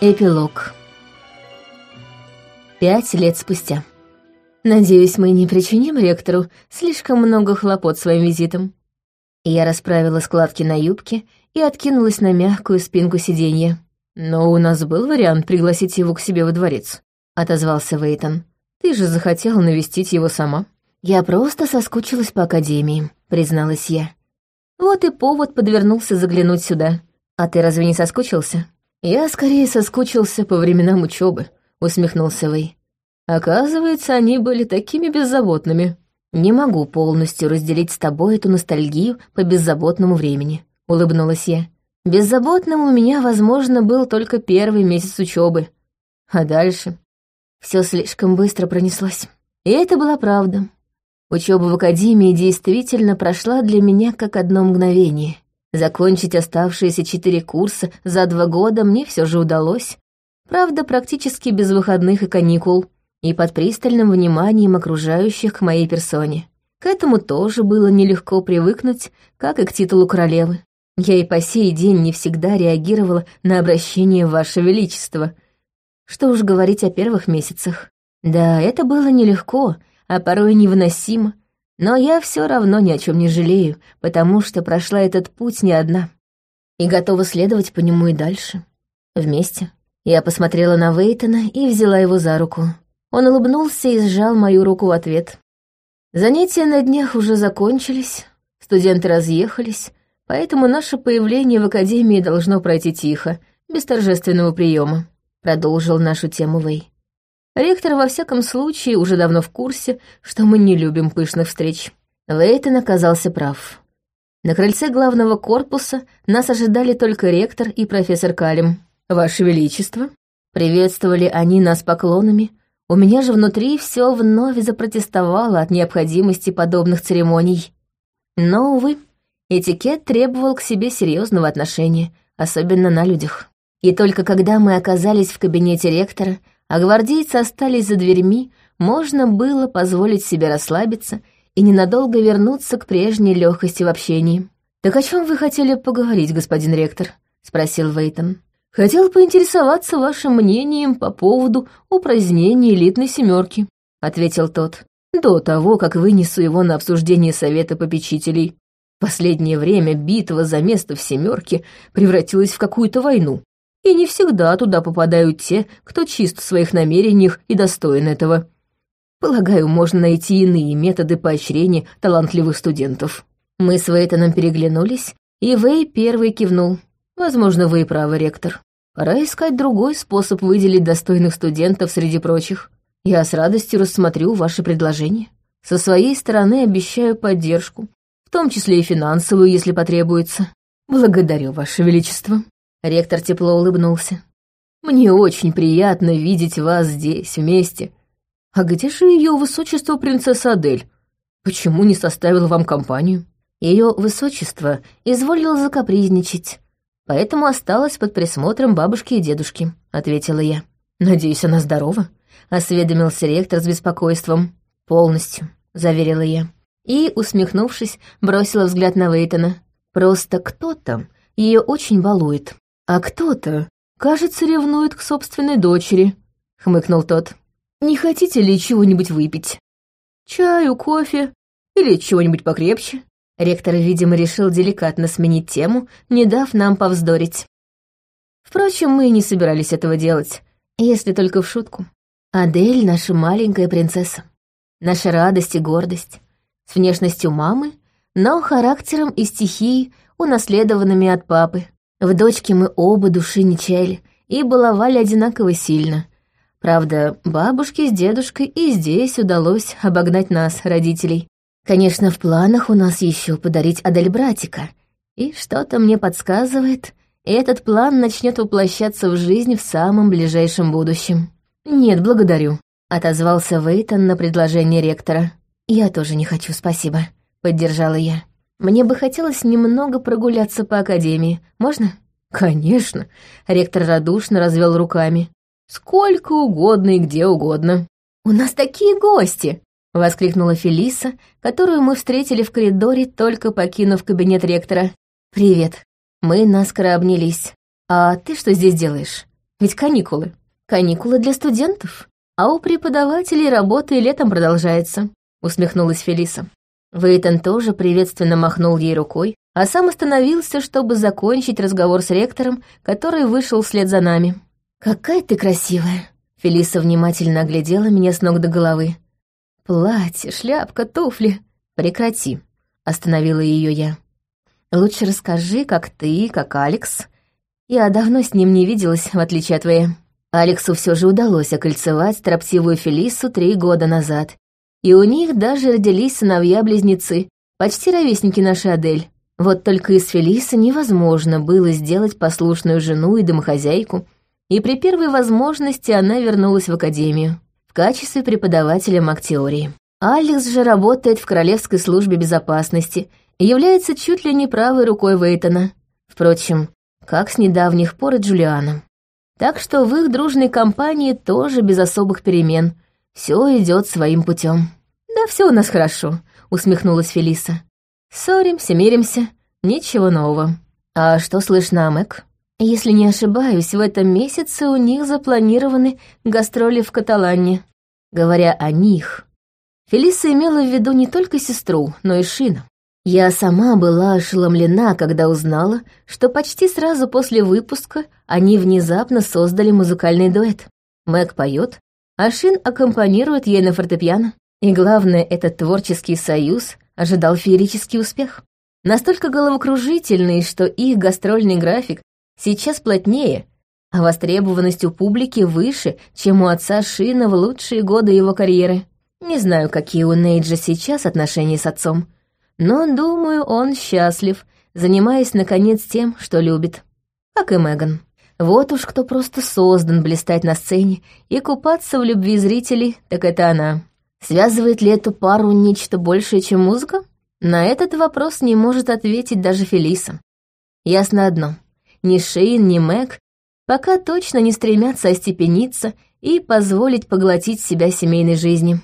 Эпилог. Пять лет спустя. Надеюсь, мы не причиним ректору слишком много хлопот своим визитом. Я расправила складки на юбке и откинулась на мягкую спинку сиденья. «Но у нас был вариант пригласить его к себе во дворец», — отозвался Вейтон. «Ты же захотела навестить его сама». «Я просто соскучилась по академии», — призналась я. «Вот и повод подвернулся заглянуть сюда. А ты разве не соскучился?» «Я скорее соскучился по временам учебы, усмехнулся Вэй. «Оказывается, они были такими беззаботными. Не могу полностью разделить с тобой эту ностальгию по беззаботному времени», — улыбнулась я. «Беззаботным у меня, возможно, был только первый месяц учебы. А дальше все слишком быстро пронеслось. И это была правда. Учеба в академии действительно прошла для меня как одно мгновение. Закончить оставшиеся четыре курса за два года мне все же удалось. Правда, практически без выходных и каникул, и под пристальным вниманием окружающих к моей персоне. К этому тоже было нелегко привыкнуть, как и к титулу королевы. Я и по сей день не всегда реагировала на обращение «Ваше Величество». Что уж говорить о первых месяцах. Да, это было нелегко, а порой невыносимо, но я все равно ни о чем не жалею, потому что прошла этот путь не одна. И готова следовать по нему и дальше. Вместе. Я посмотрела на Вейтона и взяла его за руку. Он улыбнулся и сжал мою руку в ответ. Занятия на днях уже закончились, студенты разъехались, поэтому наше появление в академии должно пройти тихо, без торжественного приема. Продолжил нашу тему Вей. Ректор, во всяком случае, уже давно в курсе, что мы не любим пышных встреч. Лейтон оказался прав. На крыльце главного корпуса нас ожидали только ректор и профессор Калим. «Ваше Величество!» Приветствовали они нас поклонами. У меня же внутри все вновь запротестовало от необходимости подобных церемоний. Но, увы, этикет требовал к себе серьезного отношения, особенно на людях. И только когда мы оказались в кабинете ректора, а гвардейцы остались за дверьми, можно было позволить себе расслабиться и ненадолго вернуться к прежней легкости в общении. «Так о чем вы хотели поговорить, господин ректор?» — спросил Вейтон. «Хотел поинтересоваться вашим мнением по поводу упразднения элитной семерки», — ответил тот, «до того, как вынесу его на обсуждение совета попечителей. Последнее время битва за место в семерке превратилась в какую-то войну и не всегда туда попадают те, кто чист в своих намерениях и достоин этого. Полагаю, можно найти иные методы поощрения талантливых студентов. Мы с Вейтоном переглянулись, и Вей первый кивнул. Возможно, вы и правы, ректор. Пора искать другой способ выделить достойных студентов среди прочих. Я с радостью рассмотрю ваши предложения. Со своей стороны обещаю поддержку, в том числе и финансовую, если потребуется. Благодарю, Ваше Величество. Ректор тепло улыбнулся. «Мне очень приятно видеть вас здесь, вместе. А где же ее высочество принцесса Адель? Почему не составила вам компанию?» Ее высочество изволило закапризничать, поэтому осталась под присмотром бабушки и дедушки», — ответила я. «Надеюсь, она здорова?» — осведомился ректор с беспокойством. «Полностью», — заверила я. И, усмехнувшись, бросила взгляд на Вейтона. «Просто кто-то ее очень балует. «А кто-то, кажется, ревнует к собственной дочери», — хмыкнул тот. «Не хотите ли чего-нибудь выпить? Чаю, кофе или чего-нибудь покрепче?» Ректор, видимо, решил деликатно сменить тему, не дав нам повздорить. Впрочем, мы не собирались этого делать, если только в шутку. Адель — наша маленькая принцесса, наша радость и гордость, с внешностью мамы, но характером и стихией, унаследованными от папы. В дочке мы оба души не чаяли и баловали одинаково сильно. Правда, бабушке с дедушкой и здесь удалось обогнать нас, родителей. Конечно, в планах у нас еще подарить Адель братика. И что-то мне подсказывает, этот план начнет воплощаться в жизнь в самом ближайшем будущем. «Нет, благодарю», — отозвался Вейтон на предложение ректора. «Я тоже не хочу, спасибо», — поддержала я. Мне бы хотелось немного прогуляться по академии. Можно? Конечно. Ректор радушно развел руками. Сколько угодно и где угодно. У нас такие гости! Воскликнула Фелиса, которую мы встретили в коридоре, только покинув кабинет ректора. «Привет». Мы наскоро обнялись. «А ты что здесь делаешь?» Ведь каникулы. Каникулы для студентов. А у преподавателей работа и летом продолжается», — усмехнулась Фелиса. Вейтон тоже приветственно махнул ей рукой, а сам остановился, чтобы закончить разговор с ректором, который вышел вслед за нами. «Какая ты красивая!» Фелиса внимательно оглядела меня с ног до головы. «Платье, шляпка, туфли. Прекрати», — остановила ее я. «Лучше расскажи, как ты, как Алекс. Я давно с ним не виделась, в отличие от твоей». Алексу все же удалось окольцевать строптивую Фелису три года назад. И у них даже родились сыновья-близнецы, почти ровесники нашей Адель. Вот только из Фелисы невозможно было сделать послушную жену и домохозяйку, и при первой возможности она вернулась в академию в качестве преподавателя мактеории. Алекс же работает в Королевской службе безопасности и является чуть ли не правой рукой Вейтона. Впрочем, как с недавних пор и Джулиана. Так что в их дружной компании тоже без особых перемен. Все идет своим путем. Да все у нас хорошо, усмехнулась Фелиса. Ссоримся, миримся, ничего нового. А что слышно о Мэг? Если не ошибаюсь, в этом месяце у них запланированы гастроли в Каталане. Говоря о них, Фелиса имела в виду не только сестру, но и Шина. Я сама была ошеломлена, когда узнала, что почти сразу после выпуска они внезапно создали музыкальный дуэт. Мэг поет, а Шин аккомпанирует ей на фортепиано. И главное, этот творческий союз ожидал феерический успех. Настолько головокружительный, что их гастрольный график сейчас плотнее, а востребованность у публики выше, чем у отца Шина в лучшие годы его карьеры. Не знаю, какие у Нейджа сейчас отношения с отцом, но, думаю, он счастлив, занимаясь, наконец, тем, что любит. Как и Меган. Вот уж кто просто создан блистать на сцене и купаться в любви зрителей, так это она. Связывает ли эту пару нечто большее, чем музыка? На этот вопрос не может ответить даже Фелиса. Ясно одно. Ни Шейн, ни Мэг пока точно не стремятся остепениться и позволить поглотить себя семейной жизни.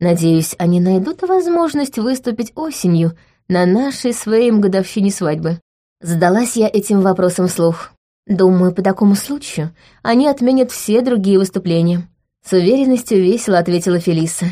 Надеюсь, они найдут возможность выступить осенью на нашей своей годовщине свадьбы. Задалась я этим вопросом вслух. Думаю, по такому случаю они отменят все другие выступления. С уверенностью весело ответила Фелиса.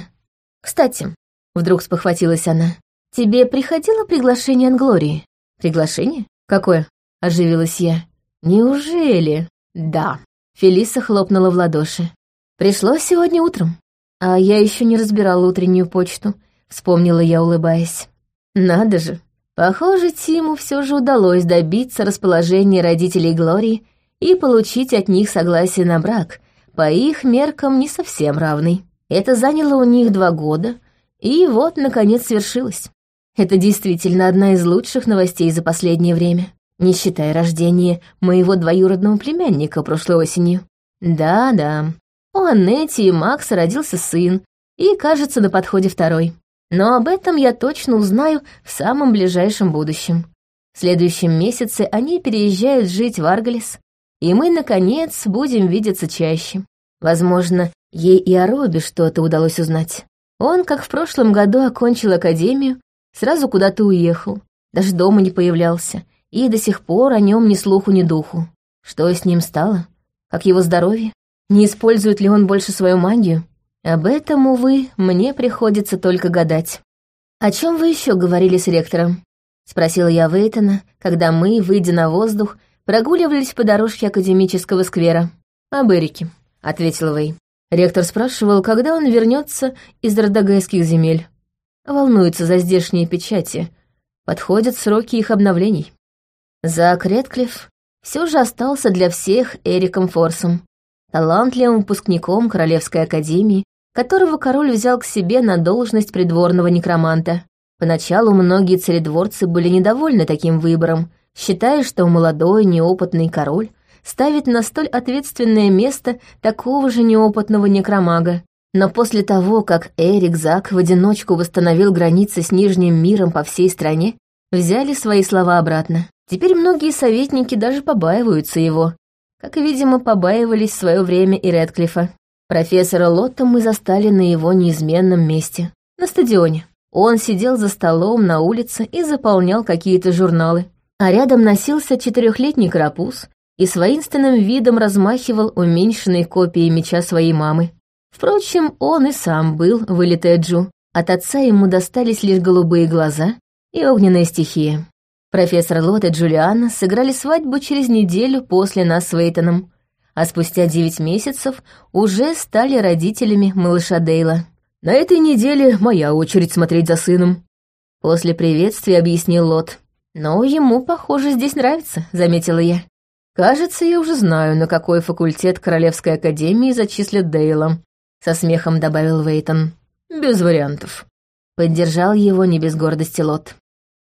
«Кстати», — вдруг спохватилась она, — «тебе приходило приглашение от Глории?» «Приглашение? Какое?» — оживилась я. «Неужели?» «Да». Фелиса хлопнула в ладоши. «Пришло сегодня утром. А я еще не разбирала утреннюю почту, вспомнила я, улыбаясь. Надо же. Похоже, Тиму все же удалось добиться расположения родителей Глории и получить от них согласие на брак, по их меркам не совсем равный. Это заняло у них два года, и вот, наконец, свершилось. Это действительно одна из лучших новостей за последнее время, не считая рождения моего двоюродного племянника прошлой осенью. Да-да, у Аннети и Макса родился сын, и, кажется, на подходе второй. Но об этом я точно узнаю в самом ближайшем будущем. В следующем месяце они переезжают жить в Аргалис, и мы, наконец, будем видеться чаще. Возможно, ей и о Робе что-то удалось узнать. Он, как в прошлом году, окончил академию, сразу куда-то уехал, даже дома не появлялся, и до сих пор о нем ни слуху, ни духу. Что с ним стало? Как его здоровье? Не использует ли он больше свою магию? Об этом, увы, мне приходится только гадать. «О чем вы еще говорили с ректором?» — спросила я Вейтона, когда мы, выйдя на воздух, прогуливались по дорожке академического сквера. «Об Эрике», — ответил Вей. Ректор спрашивал, когда он вернется из Родогайских земель. Волнуется за здешние печати. Подходят сроки их обновлений. Зак Редклифф все же остался для всех Эриком Форсом талантливым выпускником Королевской академии, которого король взял к себе на должность придворного некроманта. Поначалу многие царедворцы были недовольны таким выбором, считая, что молодой неопытный король ставит на столь ответственное место такого же неопытного некромага. Но после того, как Эрик Зак в одиночку восстановил границы с Нижним миром по всей стране, взяли свои слова обратно. Теперь многие советники даже побаиваются его, как, видимо, побаивались в свое время и Редклифа. Профессора Лотта мы застали на его неизменном месте, на стадионе. Он сидел за столом на улице и заполнял какие-то журналы. А рядом носился четырехлетний карапуз и с воинственным видом размахивал уменьшенной копией меча своей мамы. Впрочем, он и сам был вылитый Джу. От отца ему достались лишь голубые глаза и огненная стихия. Профессор Лот и Джулиана сыграли свадьбу через неделю после нас с Вейтоном, а спустя девять месяцев уже стали родителями малыша Дейла. «На этой неделе моя очередь смотреть за сыном», — после приветствия объяснил Лот. «Но ему, похоже, здесь нравится», — заметила я. «Кажется, я уже знаю, на какой факультет Королевской Академии зачислят Дейла», — со смехом добавил Вейтон. «Без вариантов». Поддержал его не без гордости Лот.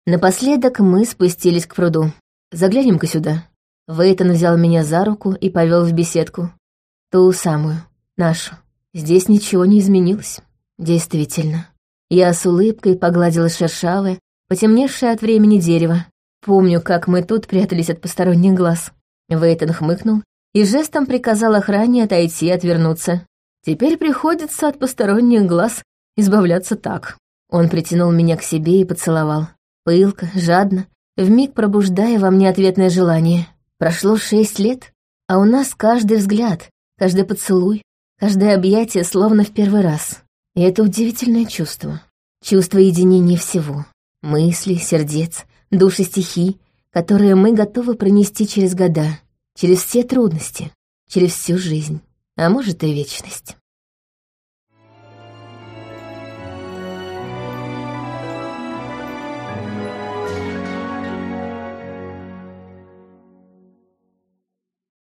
Напоследок мы спустились к пруду. «Заглянем-ка сюда». Вейтон взял меня за руку и повел в беседку. Ту самую, нашу. Здесь ничего не изменилось. Действительно. Я с улыбкой погладила шершавое, потемневшее от времени дерево. Помню, как мы тут прятались от посторонних глаз. Вейтон хмыкнул и жестом приказал охране отойти и отвернуться. Теперь приходится от посторонних глаз избавляться так. Он притянул меня к себе и поцеловал. Пылко, жадно, вмиг пробуждая во мне ответное желание. Прошло шесть лет, а у нас каждый взгляд, каждый поцелуй, каждое объятие словно в первый раз. И это удивительное чувство. Чувство единения всего. Мысли, сердец, души стихий, которые мы готовы пронести через года, через все трудности, через всю жизнь, а может и вечность.